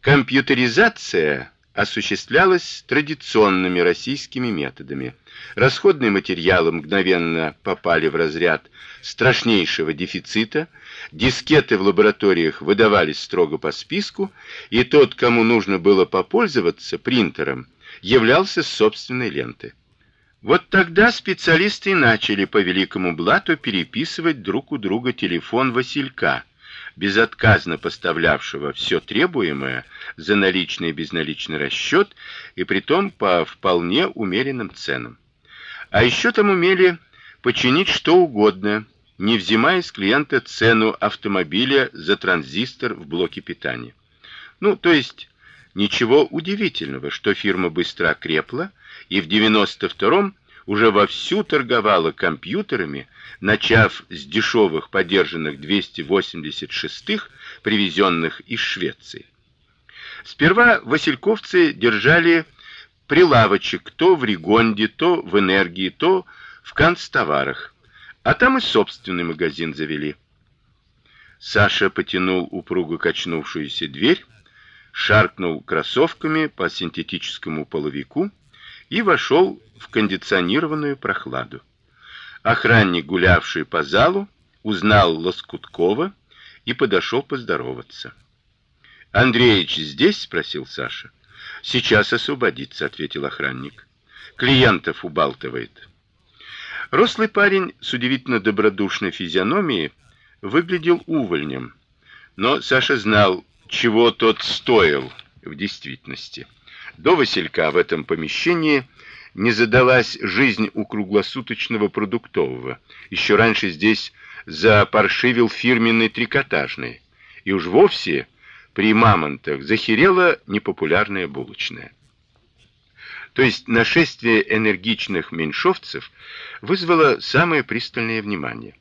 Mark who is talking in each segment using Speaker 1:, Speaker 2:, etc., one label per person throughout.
Speaker 1: Компьютеризация осуществлялась традиционными российскими методами. Расходные материалы мгновенно попали в разряд страшнейшего дефицита, дискеты в лабораториях выдавались строго по списку, и тот, кому нужно было попользоваться принтером, являлся собственной ленты. Вот тогда специалисты начали по великому блату переписывать друг у друга телефон Василька, безотказно поставлявшего все требуемое за наличный и безналичный расчет, и притом по вполне умеренным ценам. А еще там умели починить что угодно, не взимая с клиента цену автомобиля за транзистор в блоке питания. Ну, то есть ничего удивительного, что фирма быстро окрепла и в 92-м уже вовсю торговала компьютерами, начав с дешевых подержанных 286-х, привезенных из Швеции. Сперва васильковцы держали прилавочек то в Ригонде, то в Энергии, то в канцтоварах, а там и собственный магазин завели. Саша потянул упруго качнувшуюся дверь, шаркнул кроссовками по синтетическому половику и вошел в кондиционированную прохладу. Охранник, гулявший по залу, узнал Лоскуткова и подошел поздороваться. Андреич здесь, спросил Саша. Сейчас освободится, ответил охранник. Клиентов убалтывает. Рослый парень с удивительно добродушной физиономией выглядел увольнем, но Саша знал, чего тот стоил в действительности. До Василька в этом помещении не задалась жизнь у круглосуточного продуктового. Еще раньше здесь запаршивил фирменный трикотажный, и уж вовсе при мамонтах захерела непопулярная булочная. То есть нашествие энергичных меньшовцев вызвало самое пристальное внимание.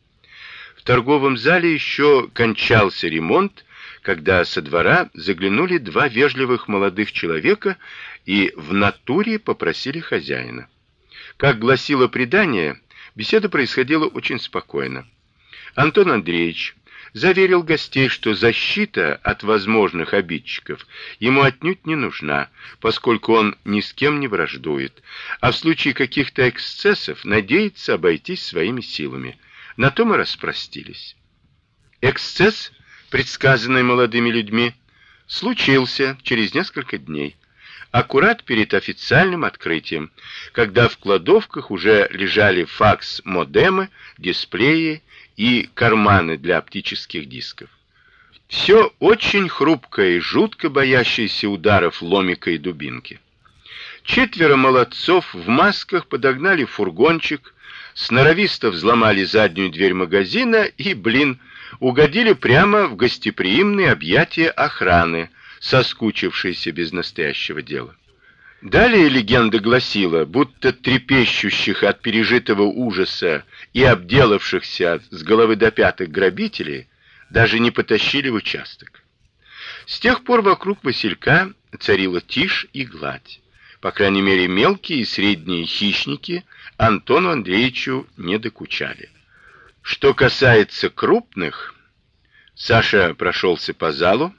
Speaker 1: В торговом зале еще кончался ремонт, когда со двора заглянули два вежливых молодых человека и в натуре попросили хозяина. Как гласило предание, беседа происходила очень спокойно. Антон Андреевич заверил гостей, что защита от возможных обидчиков ему отнюдь не нужна, поскольку он ни с кем не враждует, а в случае каких-то эксцессов надеется обойтись своими силами. На том и распростились. Эксцесс предсказанный молодыми людьми, случился через несколько дней, аккурат перед официальным открытием, когда в кладовках уже лежали факс-модемы, дисплеи и карманы для оптических дисков. Все очень хрупкое и жутко боящееся ударов ломика и дубинки. Четверо молодцов в масках подогнали фургончик, сноровисто взломали заднюю дверь магазина и, блин, угодили прямо в гостеприимные объятия охраны, соскучившейся без настоящего дела. Далее легенда гласила, будто трепещущих от пережитого ужаса и обделавшихся с головы до пяток грабителей даже не потащили в участок. С тех пор вокруг Василька царила тишь и гладь. По крайней мере, мелкие и средние хищники Антону Андреевичу не докучали. Что касается крупных, Саша прошелся по залу,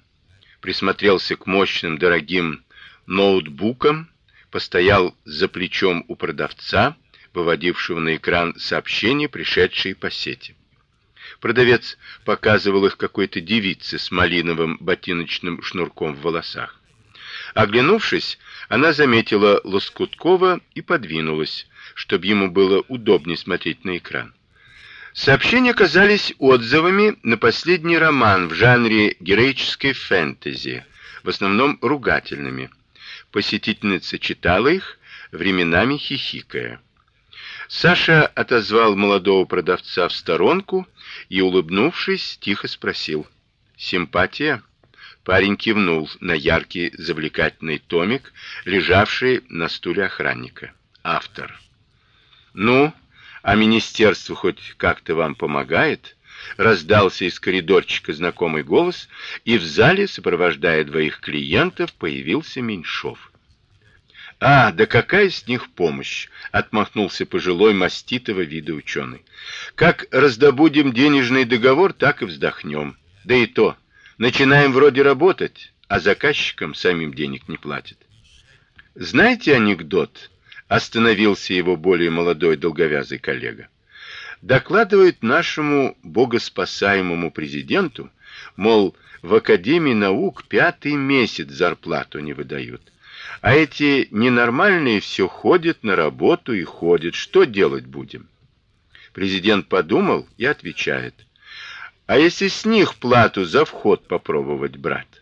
Speaker 1: присмотрелся к мощным дорогим ноутбукам, постоял за плечом у продавца, выводившего на экран сообщения, пришедшие по сети. Продавец показывал их какой-то девице с малиновым ботиночным шнурком в волосах. Оглянувшись, она заметила Лоскуткова и подвинулась, чтобы ему было удобнее смотреть на экран. Сообщения оказались отзывами на последний роман в жанре героической фэнтези, в основном ругательными. Посетительница читала их, временами хихикая. Саша отозвал молодого продавца в сторонку и, улыбнувшись, тихо спросил: "Симпатия?" Парень кивнул на яркий завлекательный томик, лежавший на стуле охранника. Автор. Ну, а министерство хоть как-то вам помогает? Раздался из коридорчика знакомый голос, и в зале, сопровождая двоих клиентов, появился Меньшов. А, да какая с них помощь, отмахнулся пожилой маститого вида ученый. Как раздобудем денежный договор, так и вздохнем. Да и то, начинаем вроде работать, а заказчикам самим денег не платят. Знаете анекдот? Остановился его более молодой долговязый коллега. Докладывает нашему богоспасаемому президенту, мол, в Академии наук пятый месяц зарплату не выдают. А эти ненормальные все ходят на работу и ходят. Что делать будем? Президент подумал и отвечает: "А если с них плату за вход попробовать брать?"